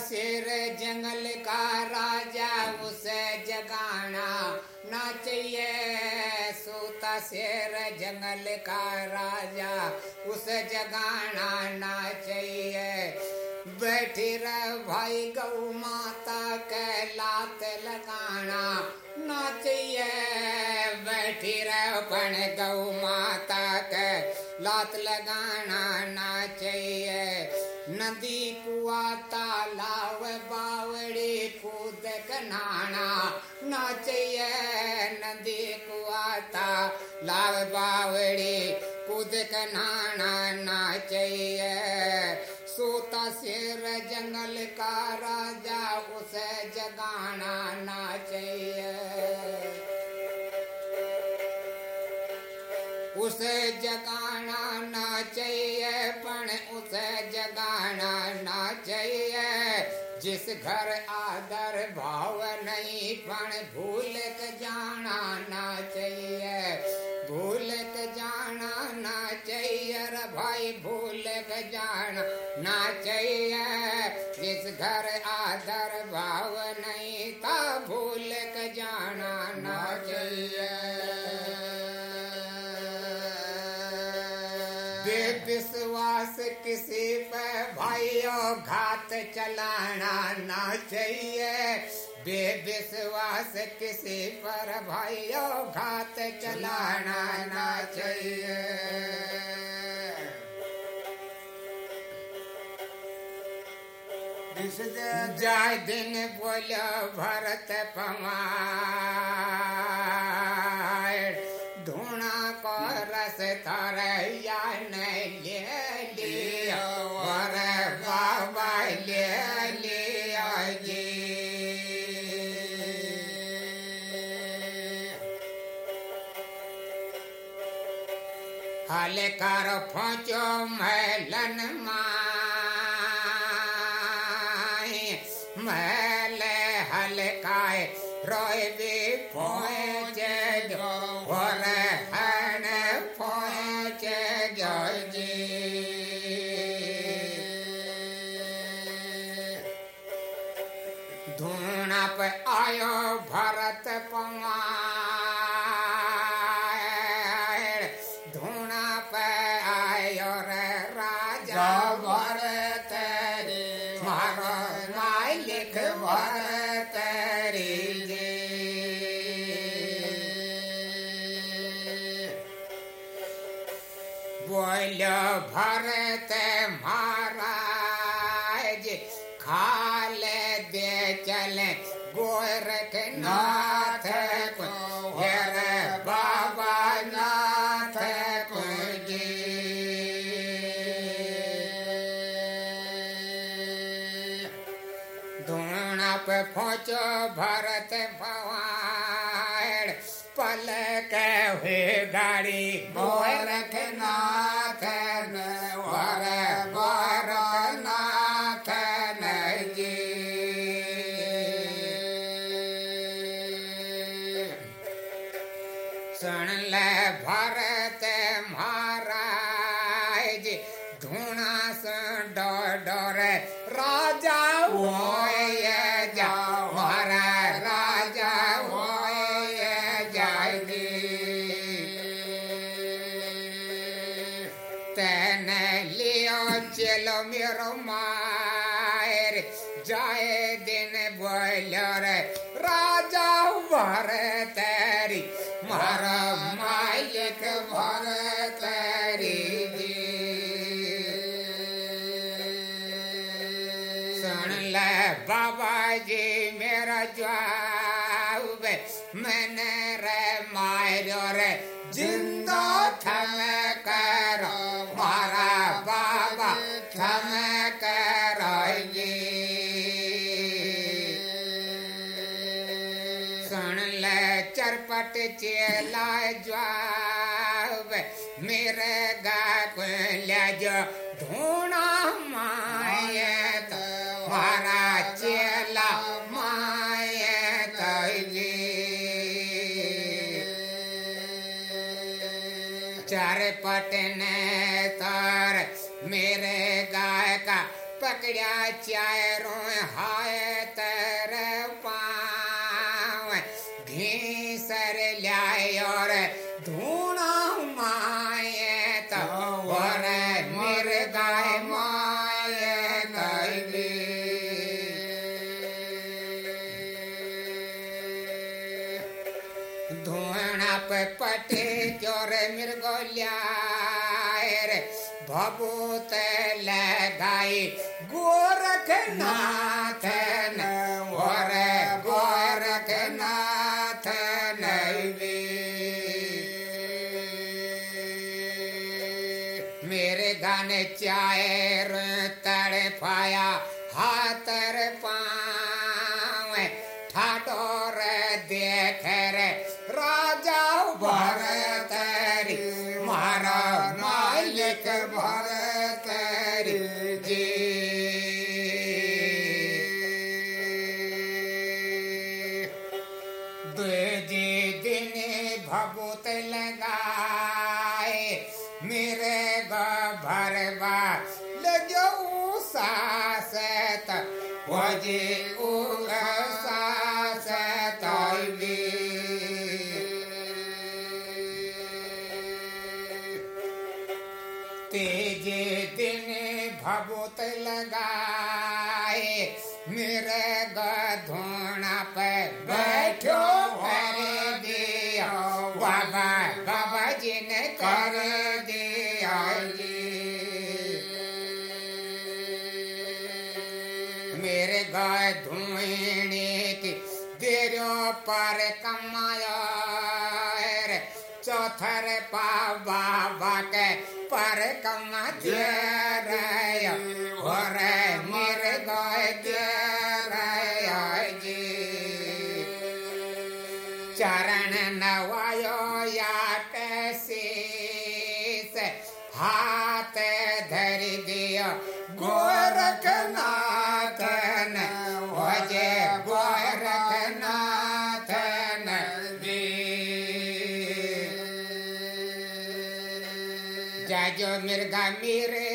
शेर जंगल का राजा उसे जगाना ना चाहिए। सूता शेर जंगल का राजा उसे जगाना ना चाहिए। बैठी रह भाई गौ माता के लात लगाना ना चाहिए। बैठी रह पण गौ माता के लात लगाना ना नाना ना चाहिए नदी कुआता लाल बावड़ी, कूद नाना ना चाहिए। सोता सिर जंगल का राजा, उसे जगाना ना घर आदर भाव नहीं, पण भूल के जाना ना चाहिए। भूल के जाना ना चाहिए रे भाई भूल के जाना ना चाहिए। जिस घर आदर भाव नहीं था भूल घात चलाना ना चाहिए। बेविश्वास किसी पर भाइयों, घात चलाना ना चाहिए। जाय दिन बोलो भरत पमार धूणा को रस तरैया कर पहुँचो महलन माए भरत भवान पल के हुए गाड़ी गोरखनाथ सुन ले बाबा जी, मेरा जवाब मैंने रे मारो रे। ज़िंदा थम करो, मारा बाबा, थम करो जी सुन ले चरपट चेला जवाब निर्गापल्याज्य ढोणा मायत तो वाराचेला मायत तो जे। चारपटने तार मेरे गाय का पकड़िया चारों हायत तो ताबूत लगाई गोरखनाथ न और गोरखनाथ नैवे मेरे गाने चायर तड़फाया हाथ पाया। पर कमाया रे। चौथर पावा बाके पर कमतिय रे हो रे मर गए चरण नवायो याट से हा mirga mire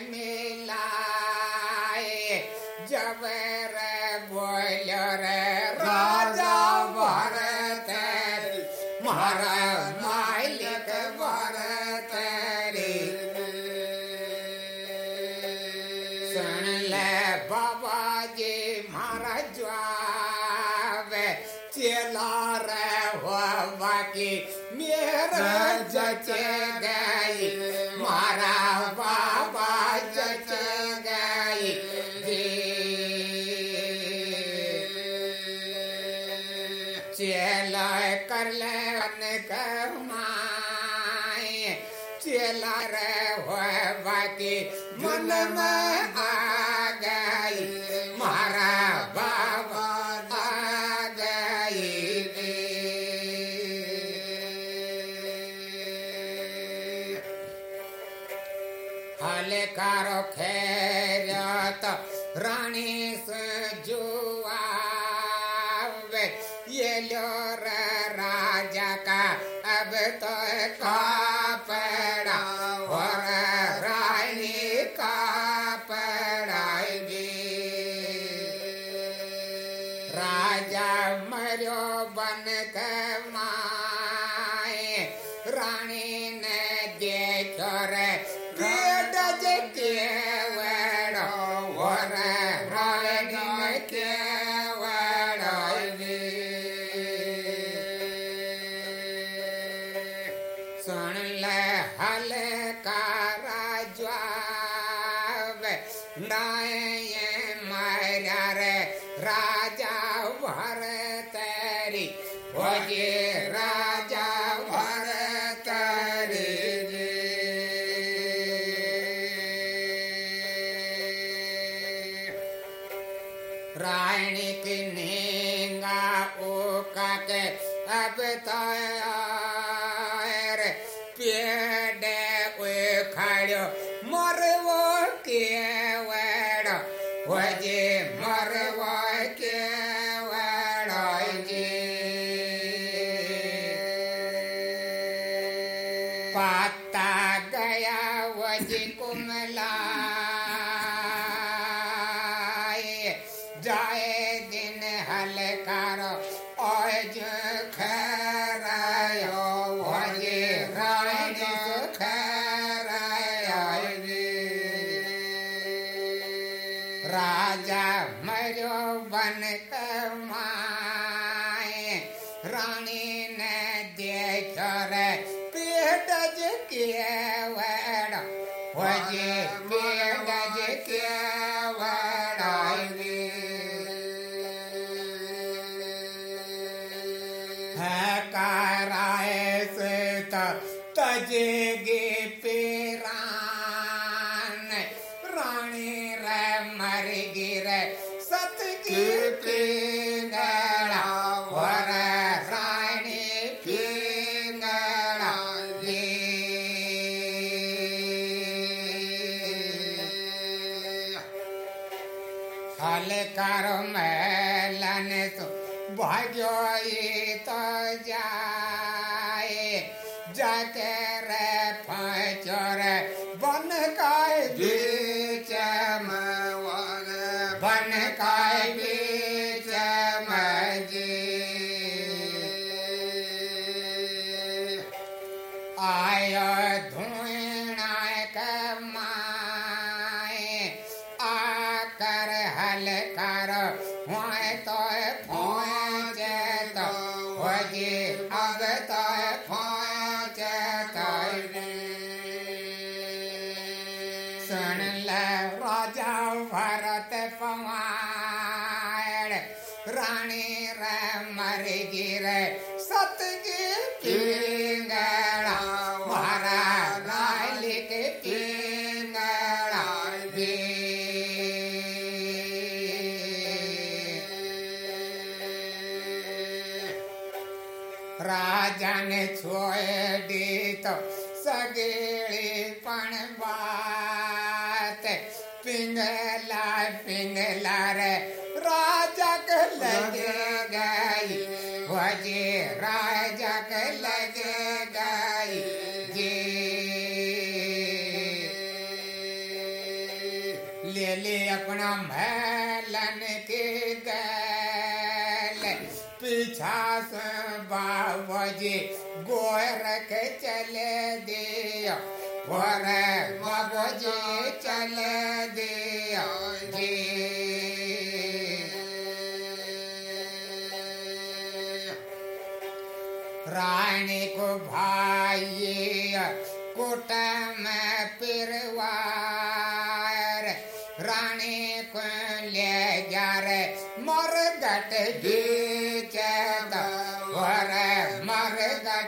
and me. Ой, Twoje गोर के चल दिया गोर बाबू जी चल दिया, जी। रानी को भाई कुट में पिरवार, रानी को ले जा रे मोर गट दी।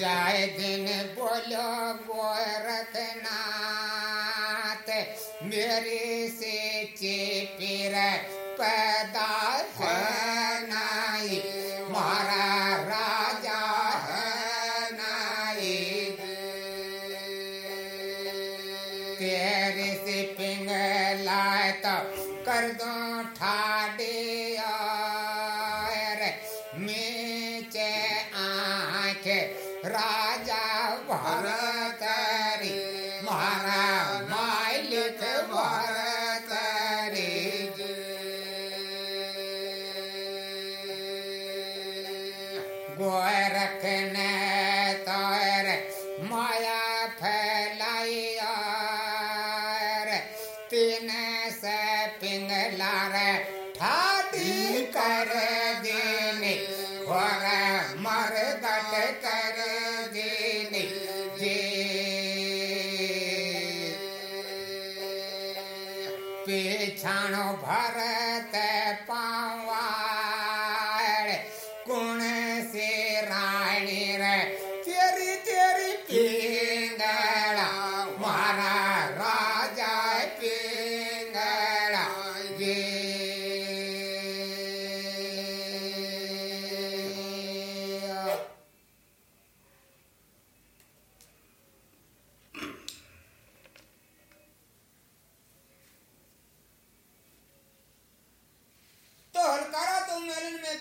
जाए दिन बोलो गोरखनाथ। मेरे से चेपिर पैदा नहीं मारा राजा है नहीं तेरे से पिंगलाए तो कर दो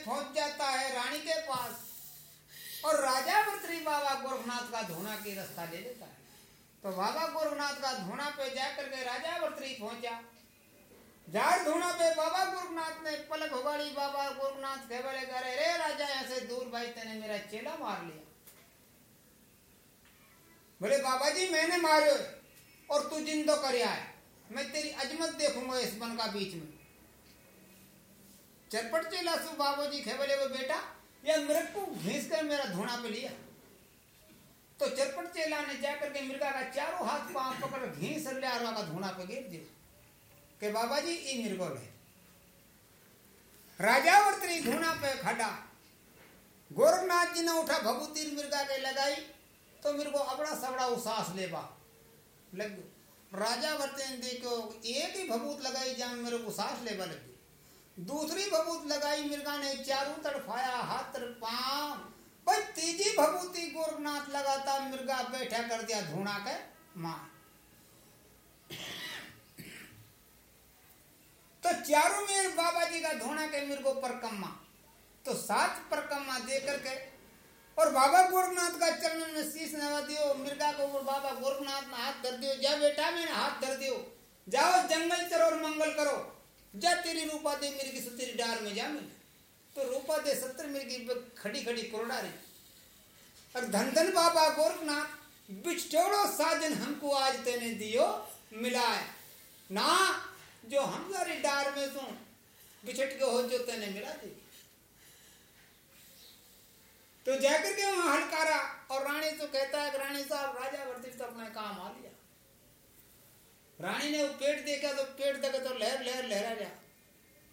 पहुँच जाता है रानी के पास और राजा मंत्री बाबा गोरखनाथ का धोना की रास्ता ले लेता है। तो बाबा गोरखनाथ का धोना पे जाकर के राजा मंत्री पहुँचा। झाड़ धोना पे बाबा गोरखनाथ ने पलक उगाड़ी बाबा गोरखनाथ के बड़े करे रे राजा, यहाँ से दूर भाई, तेने मेरा चेला मार लिया। बोले बाबा जी मैंने मारे और तू जिंदो कर मैं तेरी अजमत देखूँगा इस वन का बीच में। चरपट चेला सु बाबू जी खेबले वो बेटा, या मेरे को घीस कर मेरा धोना पे लिया। तो चरपट चेला ने जाकर के मिर्गा का चारों हाथ पाँव पकड़ घीस लिया और का धोना पे गिर दिया के बाबा जी ये मिर्गो है राजावर्तनी धोना पे खड़ा। गोरखनाथ जी ने उठा भभूति मिर्गा के लगाई तो को अबड़ा सबड़ा उसास लेबा। लग, राजा वर्तन देखो, एक ही भभूत लगाई जहाँ मेरे को सांस लेबा लग दूसरी भभूत लगाई मिर्गा ने चारों तड़फाया हाथ पाँव। भाई तीजी भभूति गोरखनाथ लगाता मिर्गा बैठा कर दिया, धूणा के माँ। तो चारों में बाबा जी का धोना के मिर्गो परकम्मा तो सात परकम्मा दे करके, और बाबा गोरखनाथ का चरण में शीश नवा दियो मिर्गा को ऊपर बाबा गोरखनाथ ने हाथ धर दियो, जा बेटा मैंने हाथ धर दियो। जाओ, जंगल चरो और मंगल करो। जा तेरी रूपा दे मिर्गी सु तेरी डार में जा मिल तो रूपा दे सत्तर मिर्गी खड़ी खड़ी कोरडा रही और धन धन बाबा गोरखनाथ बिछोड़ो साजन हमको आज तेने दियो, मिलाए। ना, जो हम सारी डार में सू, बिछट के हो जो तेने मिला दी। तो जाकर के वहाँ हड़कारा, और रानी तो कहता है रानी साहब, राजा वर्ती तो अपना काम आ लिया। रानी ने वो पेट देखा तो पेट देखा तो लहर लहर, लहरा गया।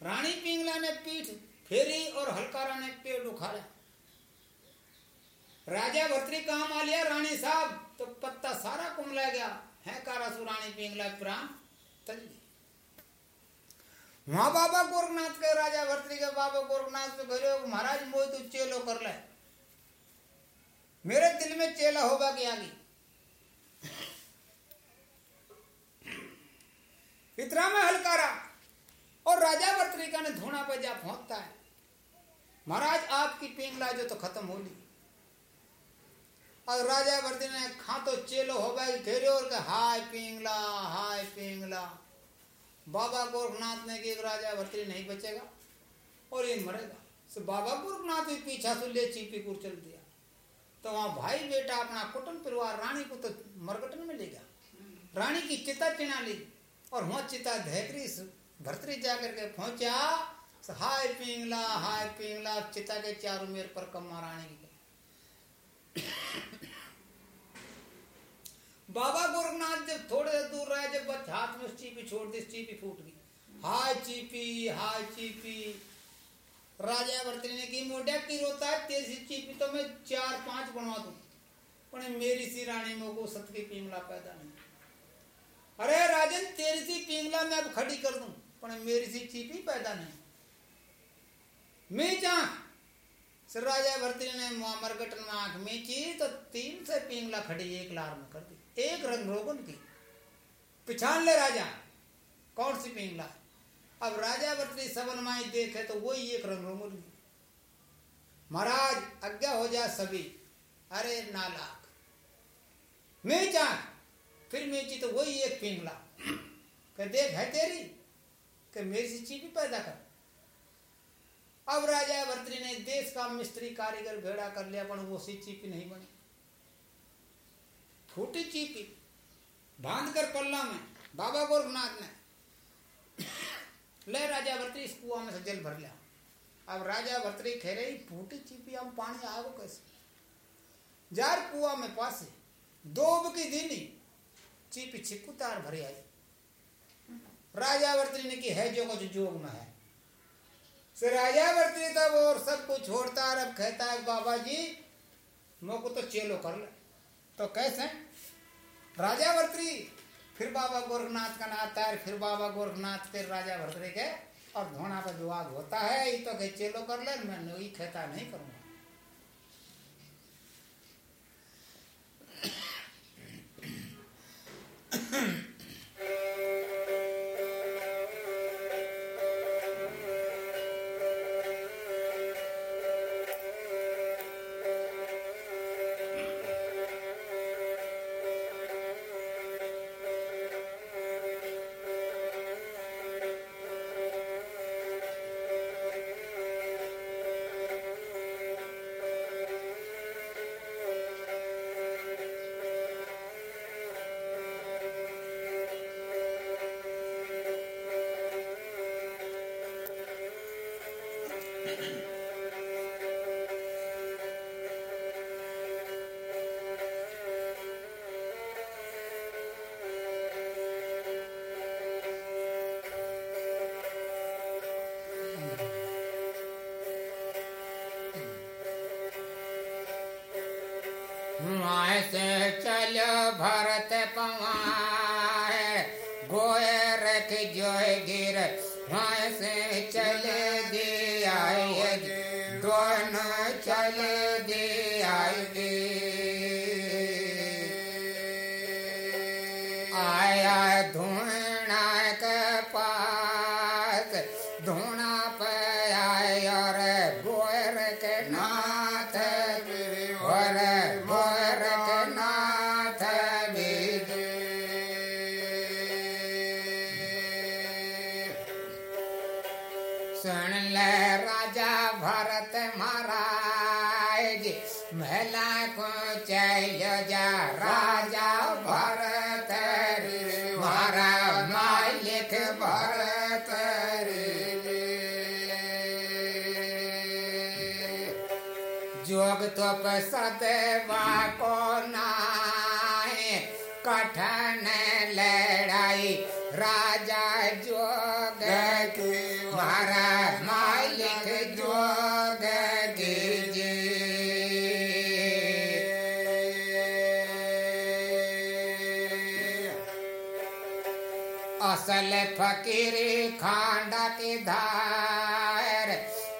रानी पिंगला ने पीठ फेरी और हलकारा ने पेट उखाड़ा। राजा भर्तरी काम आ लिया रानी साहब तो पत्ता सारा कुमला गया। है कारा सु रानी पिंगला प्राण? तज वहाँ बाबा गोरखनाथ के राजा भर्तरी के बाबा गोरखनाथ से घरे महाराज मोह तू चेलो कर ले। मेरे दिल में चेला होगा कि आगे? इतना में हलकारा और राजा वर्तरिका ने धोना पे जा पहुँचता है। महाराज, आपकी पिंगला जो तो खत्म हो ली। और राजा वर्ती ने खा तो चेलो हो गए घेरे और के हाय पिंगला हाय पिंगला। बाबा गोरखनाथ ने कि राजा वर्ती नहीं बचेगा और ये मरेगा। सो बाबा गोरखनाथ भी पीछा से ले चीपी को चल दिया। तो वहाँ भाई बेटा अपना कुटुंब परिवार रानी को तो मरगटन में ले गया। रानी की चिता चिना ली। और वहाँ चिता धैकरी भरतरी जाकर के पहुँचा हाय पिंगला हाय पिंगला चिता के चारों मेर पर कम्मा रानी की बाबा गोरखनाथ जब थोड़े दूर रहे, जब बस हाथ में चीपी छोड़ दी चीपी फूट गई। हाय चीपी हाय चीपी। राजा वर्तनी ने की मोड्या, की रोता है? तेरी चीपी तो मैं चार पाँच बनवा दू। पर मेरी सी रानी मोको सत की पिंगला पैदा नहीं अरे राजन, तेरी सी पिंगला मैं अब खड़ी कर दूँ, पर मेरी सी चीपी पैदा नहीं। मैं चाह सर राजा भरती ने मरगटन में आँख मीची तो तीन से पिंगला खड़ी एक लार में कर दी। एक रंग रोगन की पिछान ले राजा, कौन सी पिंगला? अब राजा वर्ती सबन माई देखे तो वही एक रंग रोगन की महाराज आज्ञा हो जा सभी। अरे नालाक। मैं चाह फिर मेची तो वही एक पिंगला कह, देख, है तेरी? कि मेरी सी चीपी पैदा कर। अब राजा वर्तनी ने देश का मिस्त्री, कारीगर भेड़ा कर लिया, पर वो सी चीपी नहीं बनी। फूटी चीपी बाँध कर पल्ला में, बाबा गोरखनाथ ने। ले राजा वर्तनी इस कुआ में से जल भर लिया। अब राजा वर्तनी कह रही, फूटी चीपी हम पानी आगो कैसे? जार कुआ में पास दो की दीनी चीपी छिपू तार भरी आई। राजा वर्तनी ने की, है जो कुछ जोग में है। से राजा वर्ती तब और सब कुछ छोड़ता अब कहता है, बाबा जी, मोको तो चेलो कर ले। तो कैसे? राजा वर्त्री फिर बाबा गोरखनाथ का नाता है फिर बाबा गोरखनाथ फिर राजा भरतरी के, और धोना पर विवाद होता है। ये तो कहे, चेलो कर ले, मैं नहीं, कहता नहीं करूँगा। Mm-hmm. से चल भरत पवार तो सदवा को नाय कठन लड़ाई, राजा जोग के मारा मालिक जोग कीजिए। असल फकीरी खांडा की धार,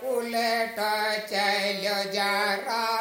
उलट चल जा राजा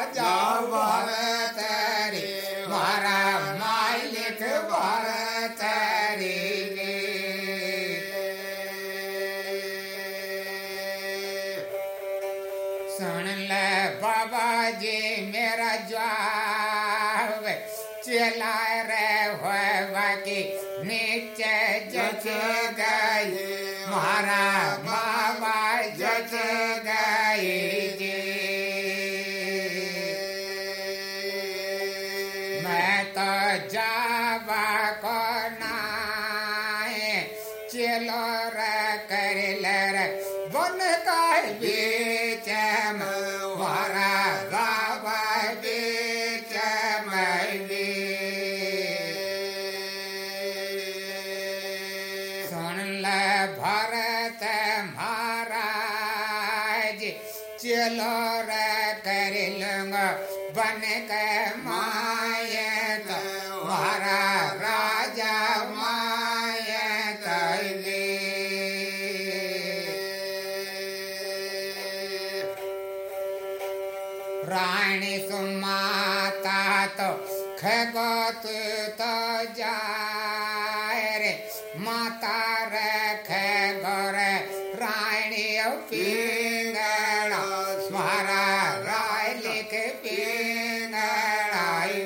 राय लेके पिंगड़ाई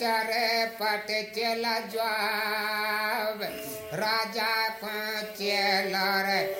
चरे पट चला ज्वा राजा को रे।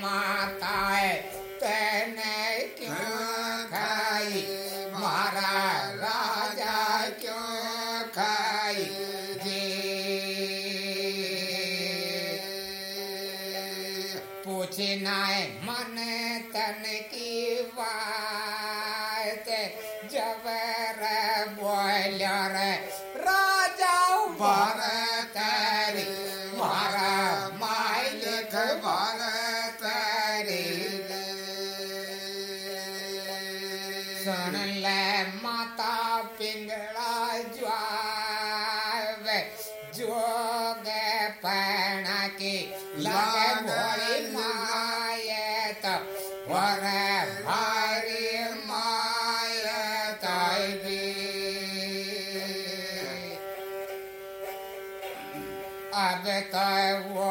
Mataye. तो वो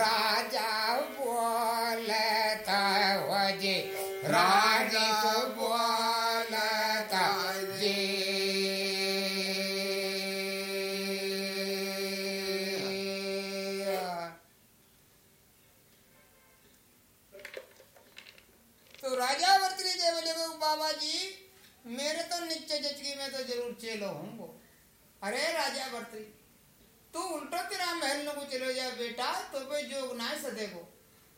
राजा बेटा तो पे जोग ना सदे को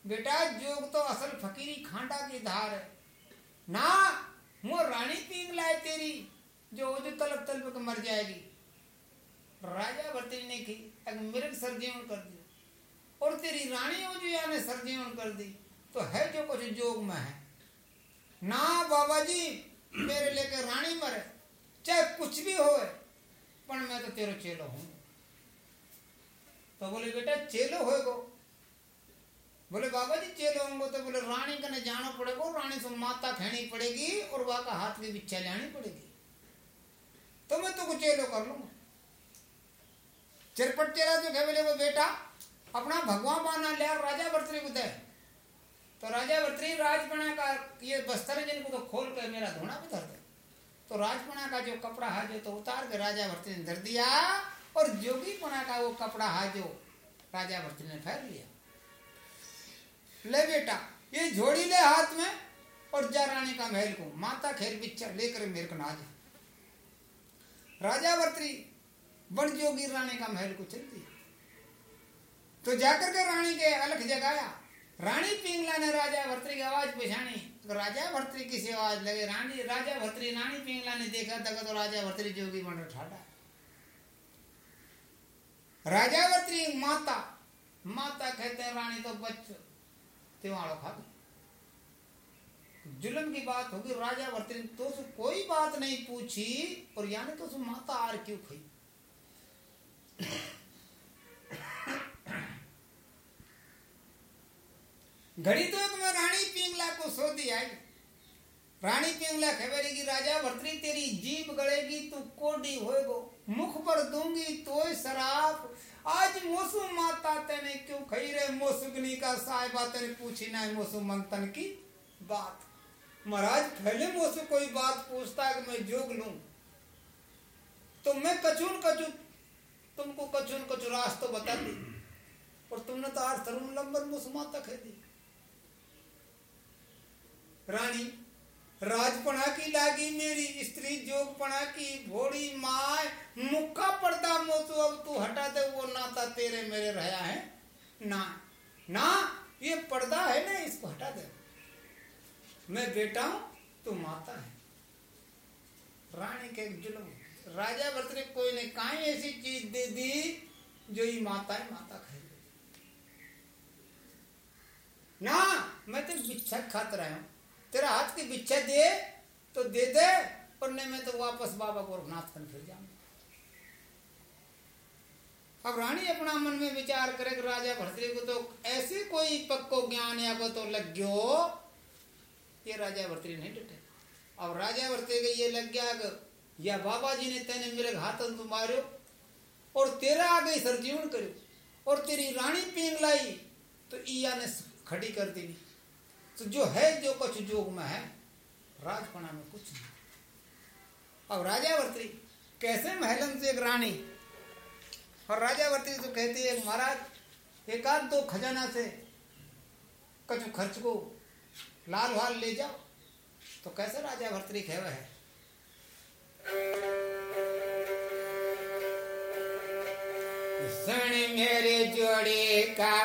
बेटा जोग तो असल फकीरी खांडा की धार है। ना, वो रानी पींग लाए तेरी, जो जो तलब तलब के मर जाएगी। राजा वर्तनी ने की अगर मेरे सर्दियों कर दी और तेरी रानी हो जो याने सर्दियों कर दी। तो है जो कुछ जोग में है। ना, बाबा जी, मेरे लेके रानी मरे। चाहे कुछ भी हो पर मैं तो तेरो चेलो हूँ। तो बोले, बेटा, चेलो होएगो बोले, बाबा जी, चेलो होंगे तो बोले, रानी कने जाना पड़ेगा रानी से माता खेनी पड़ेगी, और वहाँ का हाथ भी बिच्छा जानी पड़ेगी। तो मैं तो चेलो कर लूँगा। चिरपट चेला जो कहे, बोले, वो बेटा, अपना भगवान माना ले राजा बर्तरी को दे। तो राजा बर्तरी राजपणा का ये बस्तर है, जिनको तो खोल कर मेरा धोना भी धर दे। तो राजपणा का जो कपड़ा है, जो तो उतार के राजा बर्तरी ने धर दिया और जोगीपना का वो कपड़ा है जो राजा भर्ती ने फेर लिया। ले बेटा, ये झोड़ी ले हाथ में और जा रानी का महल को। माता खेर बिच्छा लेकर मेरे को नाज राजा वर्त्री बड़ जोगी रानी का महल को चल दिया। तो जाकर के रानी के अलख जगाया। रानी पिंगला ने राजा भर्तरी की आवाज़ पहचानी। तो राजा भर्तरी की आवाज़ लगे, रानी, राजा भर्तरी रानी पिंगला ने देखा था तो राजा भर्तरी जोगी बन ठाडा राजा भर्तरी माता माता कहते हैं रानी तो बच त्योहारों खा गई जुलम की बात होगी राजा भर्तरी तो कोई बात नहीं पूछी, और यानी तो माता आर क्यों खाई घड़ी तो मैं रानी पिंगला को सोधी आई। रानी पिंगला खबर की राजा भर्तरी तेरी जीप गड़ेगी, तू कोडी होएगो। मुख पर दूँगी तो शराब। आज मोसु माता तेने क्यों खई रे? मोसुगनी का साहिबा तेने पूछी ना मोसु मंथन की बात। महाराज, पहले मोसु कोई बात पूछता है कि मैं जोग लू? तो मैं कचून कचू तुमको कचून कचू रास तो बता दी। और तुमने तो आज तरुण लंबर मोसु माता कह दी। रानी राजपणा की लागी मेरी, स्त्री जोगपणा की भोड़ी माय मुक्का पर्दा मोतू अब तू हटा दे, वो नाता तेरे मेरे रहा है। ना ना, ये पर्दा है ना, इसको हटा दे। मैं बेटा हूँ, तू माता है। रानी के जुलम राजा भरत ने कोई ने कहा ऐसी चीज़ दे दी, जो ये माता है, माता खाई। ना, मैं तो बिच्छा खात रहा हूँ। तेरा हाथ की बिच्छा दे तो दे दे और नहीं, मैं तो वापस बाबा गोरखनाथ कर फिर जाऊँगा। अब रानी अपना मन में विचार करे राजा भरतरी को तो ऐसे कोई पक्को ज्ञान या को तो लग गयो, ये राजा भरतरी नहीं डटे। अब राजा भरतरी को ये लग गया या बाबा जी ने तेने मेरे हाथ तो मारो, और तेरा आगे सरजीवन करो, और तेरी रानी पींग लाई तो ईया ने खड़ी कर दी तो जो है, जो कुछ जोग में है राजपणा में कुछ नहीं। अब राजावर्ती, कैसे महलन से एक रानी? और राजावर्ती तो कहती है, महाराज एक आध दो खजाना से कछु खर्च को लाल वाल ले जाओ। तो कैसे राजा भर्तरी खेव है? सुन मेरे जोड़ी का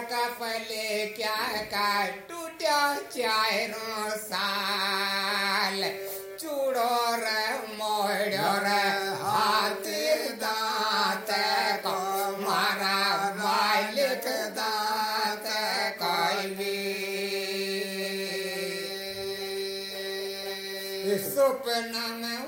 पले क्या का टूटा चारों साल? चूड़ोर मोड़ोर हाथ दांत को, मारा मालिक दांत कोई सुपना में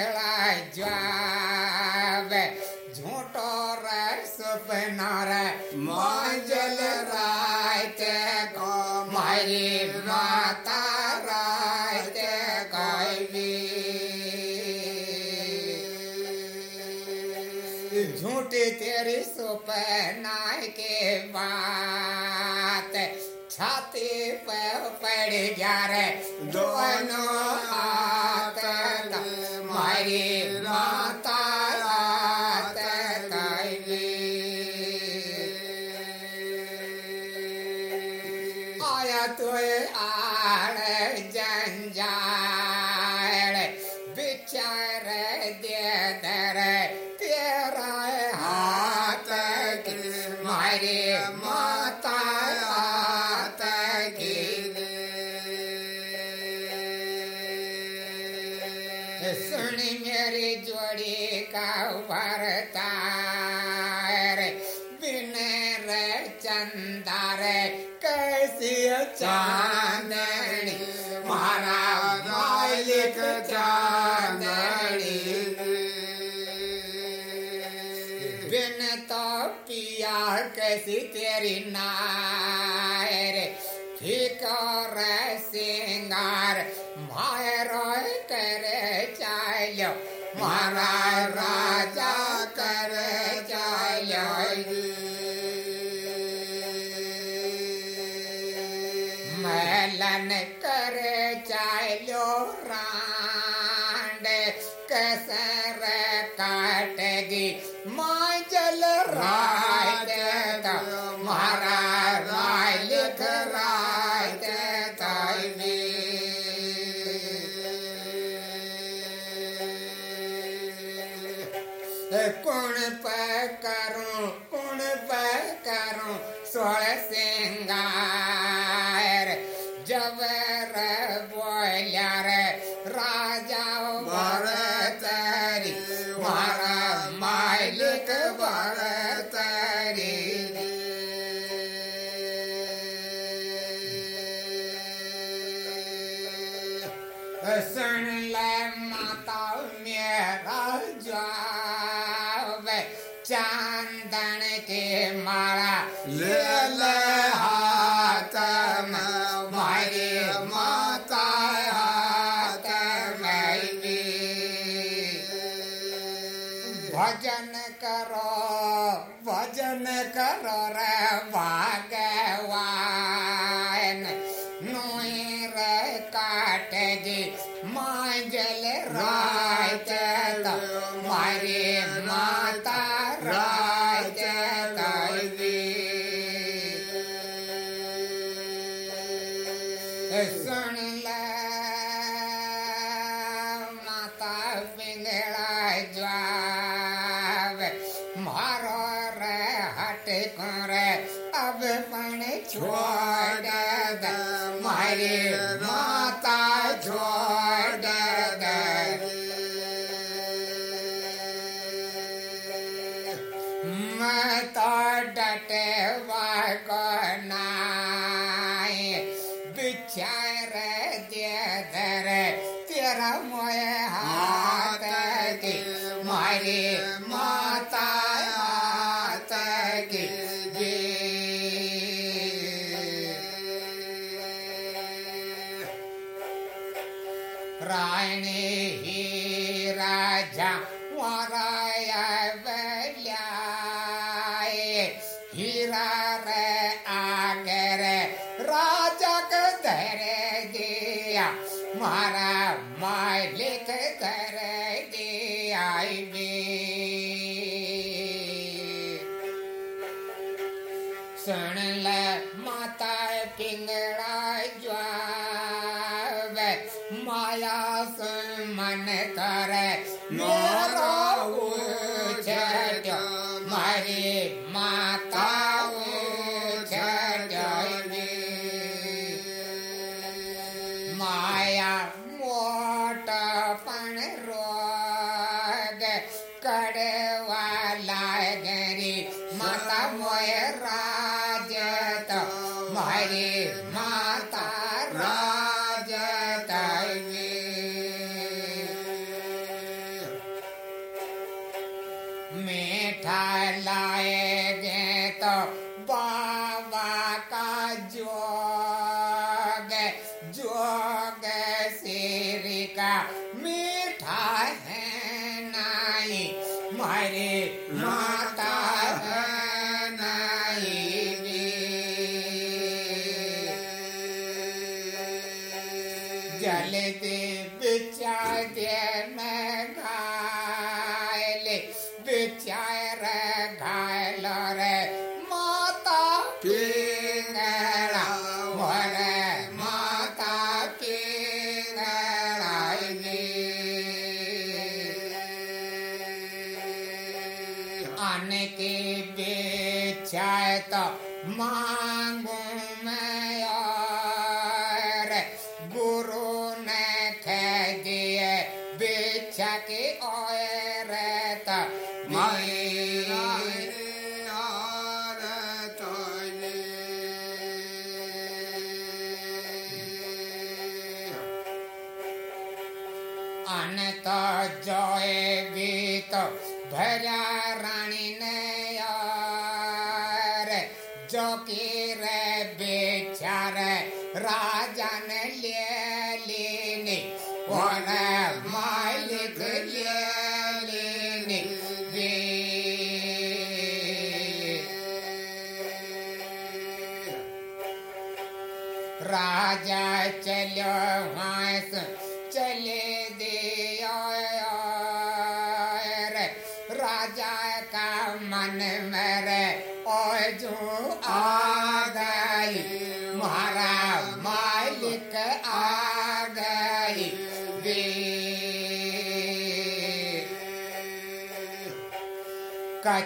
पिंगला जवाब झूठो रे, सुपना रे, मांजल रात को, मारी माता रात झूठी तेरी सुपना के बात, छाती पे पड़ गया रे, दोनों चांदनी महाराज मालिक चांदनी बिन तो पिया कैसी तेरी नायर रे सिंगार मायर करे चालो मारा कुर अब पण छोड़ मारे माता मत मोय राजत हरे भरा रानी ने यार जो की रे बेचारे राजा ले लेने, और मालिक ले लेने। राजा चलो